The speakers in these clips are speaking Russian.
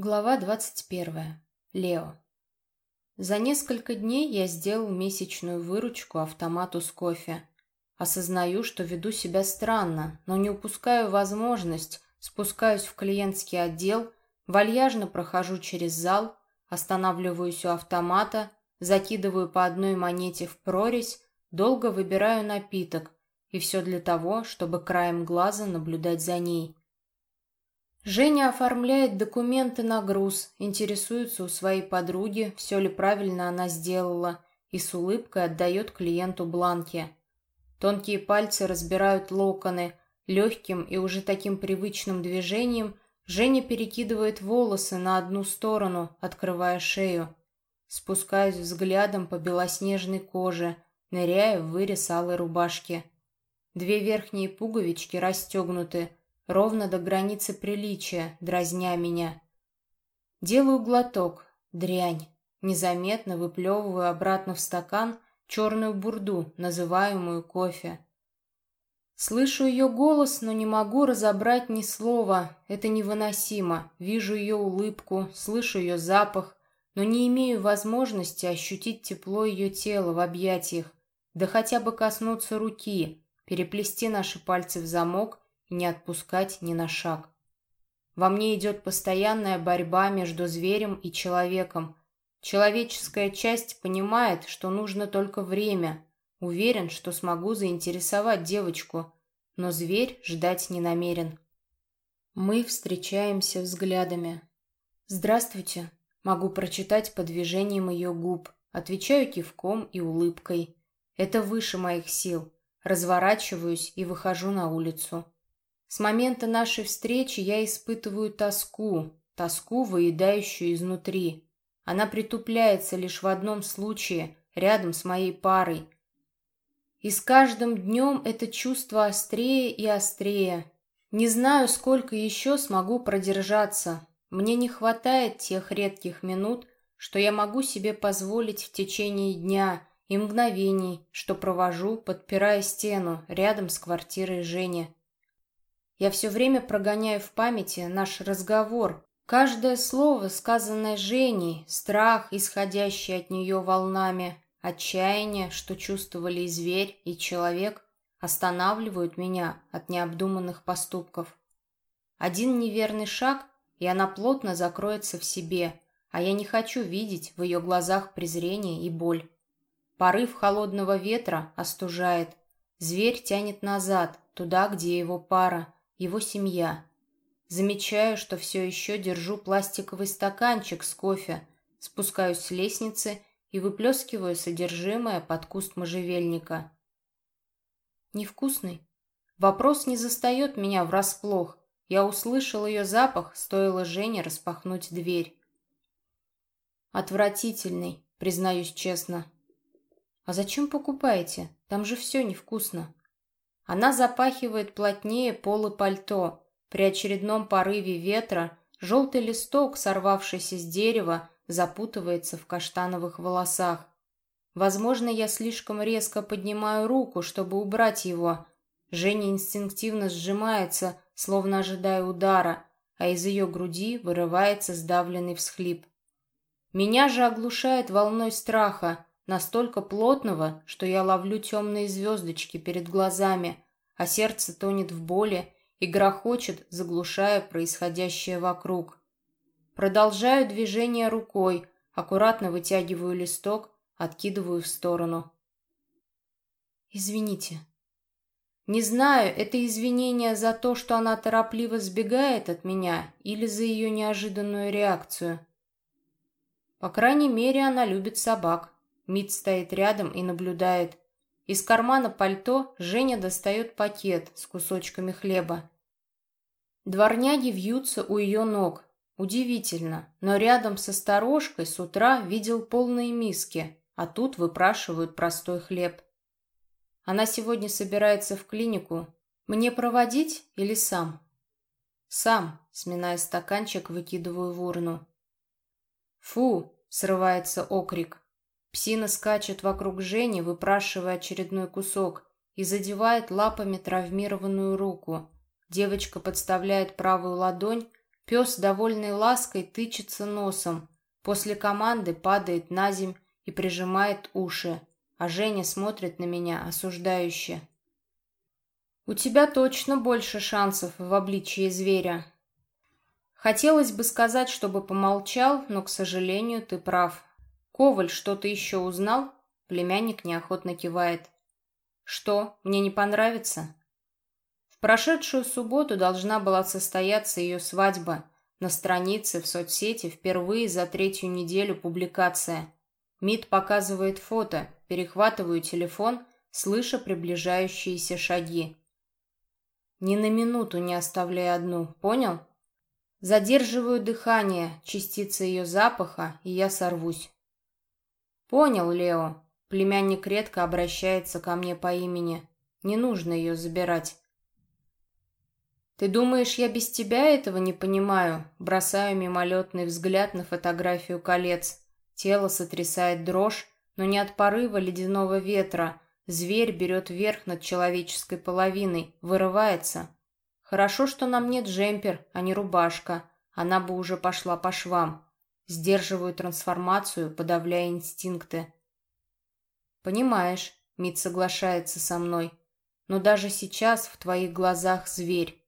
Глава 21. Лео. За несколько дней я сделал месячную выручку автомату с кофе. Осознаю, что веду себя странно, но не упускаю возможность, спускаюсь в клиентский отдел, вальяжно прохожу через зал, останавливаюсь у автомата, закидываю по одной монете в прорезь, долго выбираю напиток, и все для того, чтобы краем глаза наблюдать за ней. Женя оформляет документы на груз, интересуется у своей подруги, все ли правильно она сделала, и с улыбкой отдает клиенту бланки. Тонкие пальцы разбирают локоны, легким и уже таким привычным движением Женя перекидывает волосы на одну сторону, открывая шею. Спускаюсь взглядом по белоснежной коже, ныряя в вырез алой рубашки. Две верхние пуговички расстегнуты, ровно до границы приличия, дразня меня. Делаю глоток, дрянь, незаметно выплевываю обратно в стакан черную бурду, называемую кофе. Слышу ее голос, но не могу разобрать ни слова. Это невыносимо. Вижу ее улыбку, слышу ее запах, но не имею возможности ощутить тепло ее тела в объятиях, да хотя бы коснуться руки, переплести наши пальцы в замок не отпускать ни на шаг. Во мне идет постоянная борьба между зверем и человеком. Человеческая часть понимает, что нужно только время. Уверен, что смогу заинтересовать девочку, но зверь ждать не намерен. Мы встречаемся взглядами. «Здравствуйте», могу прочитать по движениям ее губ, отвечаю кивком и улыбкой. Это выше моих сил. Разворачиваюсь и выхожу на улицу. С момента нашей встречи я испытываю тоску, тоску, выедающую изнутри. Она притупляется лишь в одном случае, рядом с моей парой. И с каждым днем это чувство острее и острее. Не знаю, сколько еще смогу продержаться. Мне не хватает тех редких минут, что я могу себе позволить в течение дня и мгновений, что провожу, подпирая стену рядом с квартирой Жени. Я все время прогоняю в памяти наш разговор. Каждое слово, сказанное Женей, страх, исходящий от нее волнами, отчаяние, что чувствовали и зверь, и человек, останавливают меня от необдуманных поступков. Один неверный шаг, и она плотно закроется в себе, а я не хочу видеть в ее глазах презрение и боль. Порыв холодного ветра остужает. Зверь тянет назад, туда, где его пара, его семья. Замечаю, что все еще держу пластиковый стаканчик с кофе, спускаюсь с лестницы и выплескиваю содержимое под куст можжевельника. Невкусный. Вопрос не застает меня врасплох. Я услышал ее запах, стоило Жене распахнуть дверь. Отвратительный, признаюсь честно. А зачем покупаете? Там же все невкусно. Она запахивает плотнее полы пальто. При очередном порыве ветра желтый листок, сорвавшийся с дерева, запутывается в каштановых волосах. Возможно, я слишком резко поднимаю руку, чтобы убрать его. Женя инстинктивно сжимается, словно ожидая удара, а из ее груди вырывается сдавленный всхлип. Меня же оглушает волной страха, настолько плотного, что я ловлю темные звездочки перед глазами, а сердце тонет в боли и грохочет, заглушая происходящее вокруг. Продолжаю движение рукой, аккуратно вытягиваю листок, откидываю в сторону. «Извините». Не знаю, это извинение за то, что она торопливо сбегает от меня, или за ее неожиданную реакцию. По крайней мере, она любит собак. Мит стоит рядом и наблюдает. Из кармана пальто Женя достает пакет с кусочками хлеба. Дворняги вьются у ее ног. Удивительно, но рядом со сторожкой с утра видел полные миски, а тут выпрашивают простой хлеб. Она сегодня собирается в клинику. Мне проводить или сам? Сам, сминая стаканчик, выкидываю в урну. Фу, срывается окрик. Псина скачет вокруг Жени, выпрашивая очередной кусок, и задевает лапами травмированную руку. Девочка подставляет правую ладонь, Пес, довольный лаской, тычется носом. После команды падает на земь и прижимает уши, а Женя смотрит на меня осуждающе. «У тебя точно больше шансов в обличии зверя». Хотелось бы сказать, чтобы помолчал, но, к сожалению, ты прав. Коваль что-то еще узнал? Племянник неохотно кивает. Что, мне не понравится? В прошедшую субботу должна была состояться ее свадьба. На странице в соцсети впервые за третью неделю публикация. МИД показывает фото, перехватываю телефон, слыша приближающиеся шаги. Ни на минуту не оставляй одну, понял? Задерживаю дыхание, частицы ее запаха, и я сорвусь. Понял, Лео. Племянник редко обращается ко мне по имени. Не нужно ее забирать. «Ты думаешь, я без тебя этого не понимаю?» Бросаю мимолетный взгляд на фотографию колец. Тело сотрясает дрожь, но не от порыва ледяного ветра. Зверь берет верх над человеческой половиной, вырывается. Хорошо, что нам нет джемпер, а не рубашка. Она бы уже пошла по швам. Сдерживаю трансформацию, подавляя инстинкты. «Понимаешь», — Мит соглашается со мной, «но даже сейчас в твоих глазах зверь.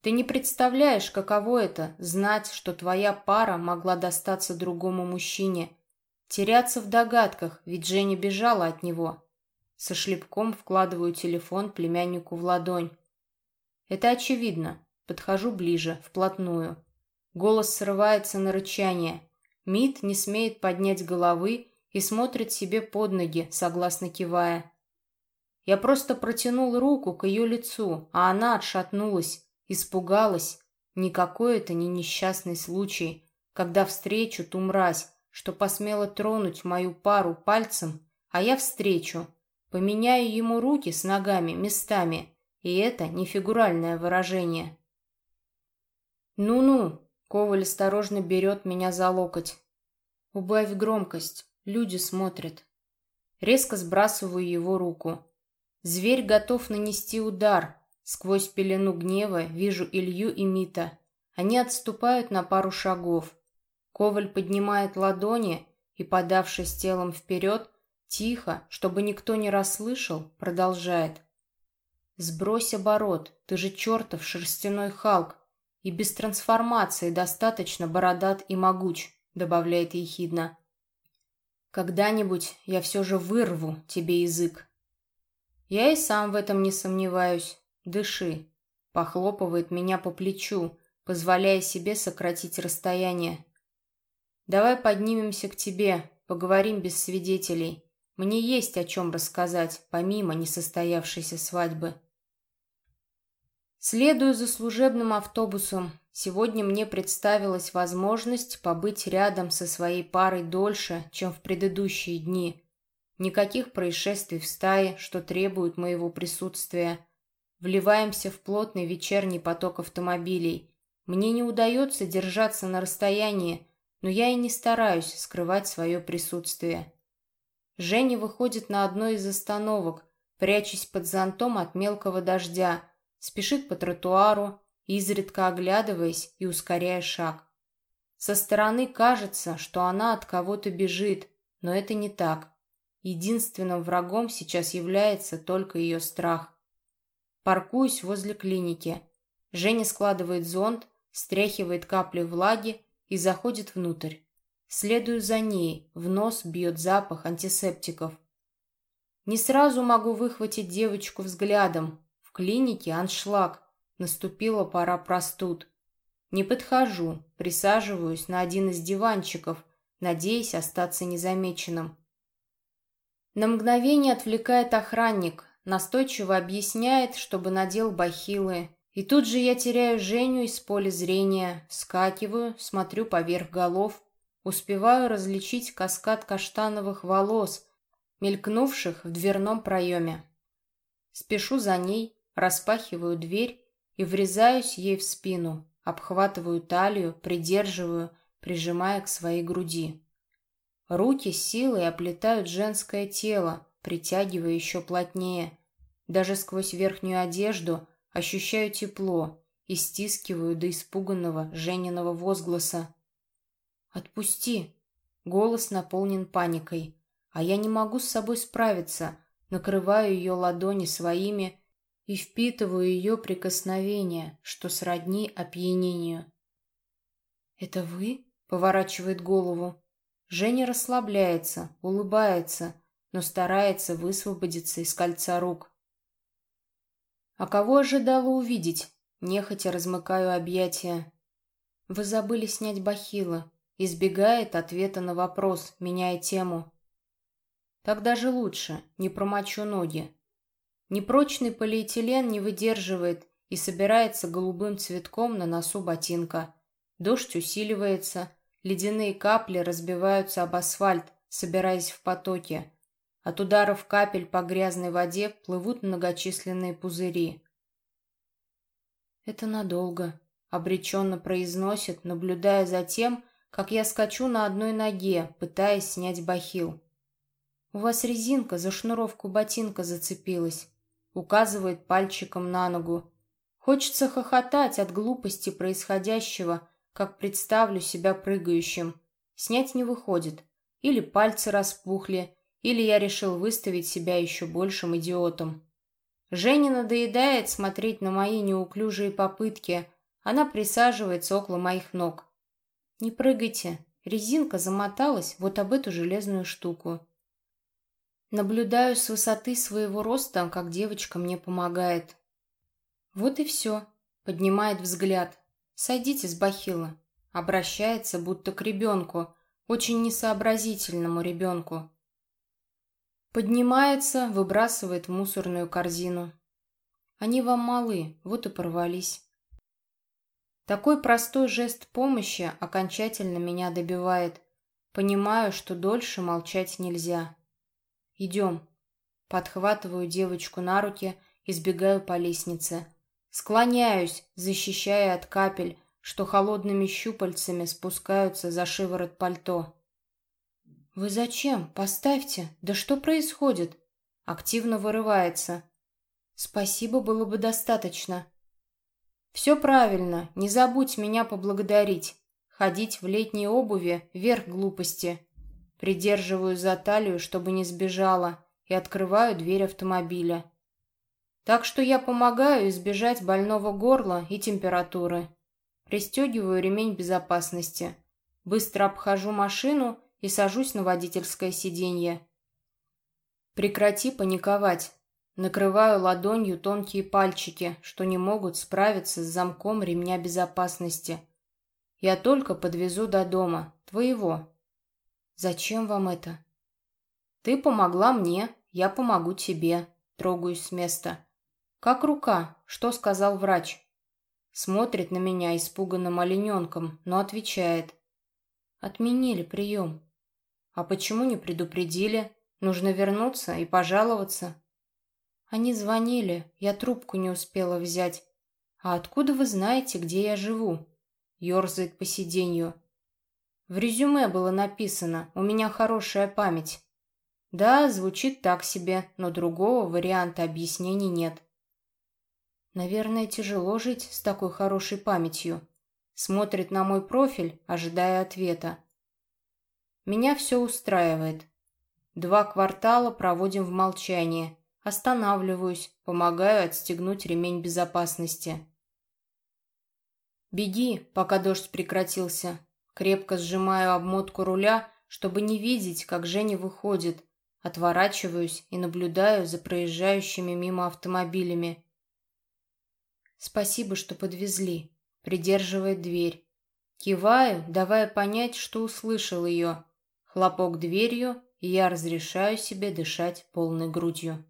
Ты не представляешь, каково это — знать, что твоя пара могла достаться другому мужчине. Теряться в догадках, ведь Женя бежала от него. Со шлепком вкладываю телефон племяннику в ладонь. Это очевидно. Подхожу ближе, вплотную. Голос срывается на рычание. Мит не смеет поднять головы и смотрит себе под ноги, согласно кивая. Я просто протянул руку к ее лицу, а она отшатнулась, Испугалась. Никакой это не несчастный случай, когда встречу ту мразь, что посмела тронуть мою пару пальцем, а я встречу, поменяю ему руки с ногами местами, и это не фигуральное выражение. «Ну-ну», — Коваль осторожно берет меня за локоть. «Убавь громкость, люди смотрят». Резко сбрасываю его руку. Зверь готов нанести удар, Сквозь пелену гнева вижу Илью и Мита. Они отступают на пару шагов. Коваль поднимает ладони и, подавшись телом вперед, тихо, чтобы никто не расслышал, продолжает. «Сбрось оборот, ты же чертов шерстяной Халк, и без трансформации достаточно бородат и могуч», добавляет ехидно. «Когда-нибудь я все же вырву тебе язык». Я и сам в этом не сомневаюсь. «Дыши», — похлопывает меня по плечу, позволяя себе сократить расстояние. «Давай поднимемся к тебе, поговорим без свидетелей. Мне есть о чем рассказать, помимо несостоявшейся свадьбы». Следую за служебным автобусом. Сегодня мне представилась возможность побыть рядом со своей парой дольше, чем в предыдущие дни. Никаких происшествий в стае, что требуют моего присутствия. Вливаемся в плотный вечерний поток автомобилей. Мне не удается держаться на расстоянии, но я и не стараюсь скрывать свое присутствие. Женя выходит на одной из остановок, прячась под зонтом от мелкого дождя, спешит по тротуару, изредка оглядываясь и ускоряя шаг. Со стороны кажется, что она от кого-то бежит, но это не так. Единственным врагом сейчас является только ее страх. Паркуюсь возле клиники. Женя складывает зонт, стряхивает капли влаги и заходит внутрь. Следую за ней, в нос бьет запах антисептиков. Не сразу могу выхватить девочку взглядом. Клинике аншлаг. Наступила пора простуд. Не подхожу, присаживаюсь на один из диванчиков, надеясь остаться незамеченным. На мгновение отвлекает охранник, настойчиво объясняет, чтобы надел бахилы. И тут же я теряю Женю из поля зрения, скакиваю, смотрю поверх голов, успеваю различить каскад каштановых волос, мелькнувших в дверном проеме. Спешу за ней, распахиваю дверь и врезаюсь ей в спину, обхватываю талию, придерживаю, прижимая к своей груди. Руки силой оплетают женское тело, притягивая еще плотнее. Даже сквозь верхнюю одежду ощущаю тепло, и стискиваю до испуганного Жениного возгласа. «Отпусти!» Голос наполнен паникой, а я не могу с собой справиться, накрываю ее ладони своими и впитываю ее прикосновение, что сродни опьянению. «Это вы?» — поворачивает голову. Женя расслабляется, улыбается, но старается высвободиться из кольца рук. «А кого ожидала увидеть?» Нехотя размыкаю объятия. «Вы забыли снять бахилы», избегает ответа на вопрос, меняя тему. Так даже лучше, не промочу ноги. Непрочный полиэтилен не выдерживает и собирается голубым цветком на носу ботинка. Дождь усиливается, ледяные капли разбиваются об асфальт, собираясь в потоке. От ударов капель по грязной воде плывут многочисленные пузыри. «Это надолго», — обреченно произносит, наблюдая за тем, как я скачу на одной ноге, пытаясь снять бахил. «У вас резинка за шнуровку ботинка зацепилась», — указывает пальчиком на ногу. Хочется хохотать от глупости происходящего, как представлю себя прыгающим. Снять не выходит. Или пальцы распухли, или я решил выставить себя еще большим идиотом. Жене надоедает смотреть на мои неуклюжие попытки. Она присаживается около моих ног. «Не прыгайте. Резинка замоталась вот об эту железную штуку». Наблюдаю с высоты своего роста, как девочка мне помогает. «Вот и все», — поднимает взгляд. «Сойдите с бахила». Обращается, будто к ребенку, очень несообразительному ребенку. Поднимается, выбрасывает в мусорную корзину. Они вам малы, вот и порвались. Такой простой жест помощи окончательно меня добивает. Понимаю, что дольше молчать нельзя. «Идем». Подхватываю девочку на руки и сбегаю по лестнице. Склоняюсь, защищая от капель, что холодными щупальцами спускаются за шиворот пальто. «Вы зачем? Поставьте! Да что происходит?» Активно вырывается. «Спасибо было бы достаточно». «Все правильно, не забудь меня поблагодарить. Ходить в летней обуви — верх глупости». Придерживаю за талию, чтобы не сбежала, и открываю дверь автомобиля. Так что я помогаю избежать больного горла и температуры. Пристегиваю ремень безопасности. Быстро обхожу машину и сажусь на водительское сиденье. Прекрати паниковать. Накрываю ладонью тонкие пальчики, что не могут справиться с замком ремня безопасности. Я только подвезу до дома, твоего. Зачем вам это? Ты помогла мне, я помогу тебе. Трогаюсь с места. Как рука? Что сказал врач? Смотрит на меня испуганным олененком, но отвечает. Отменили прием. А почему не предупредили? Нужно вернуться и пожаловаться. Они звонили, я трубку не успела взять. А откуда вы знаете, где я живу? Ёрзает по сиденью. В резюме было написано «У меня хорошая память». Да, звучит так себе, но другого варианта объяснений нет. Наверное, тяжело жить с такой хорошей памятью. Смотрит на мой профиль, ожидая ответа. Меня все устраивает. Два квартала проводим в молчании. Останавливаюсь, помогаю отстегнуть ремень безопасности. «Беги, пока дождь прекратился». Крепко сжимаю обмотку руля, чтобы не видеть, как Женя выходит. Отворачиваюсь и наблюдаю за проезжающими мимо автомобилями. «Спасибо, что подвезли», — придерживает дверь. Киваю, давая понять, что услышал ее. Хлопок дверью, и я разрешаю себе дышать полной грудью.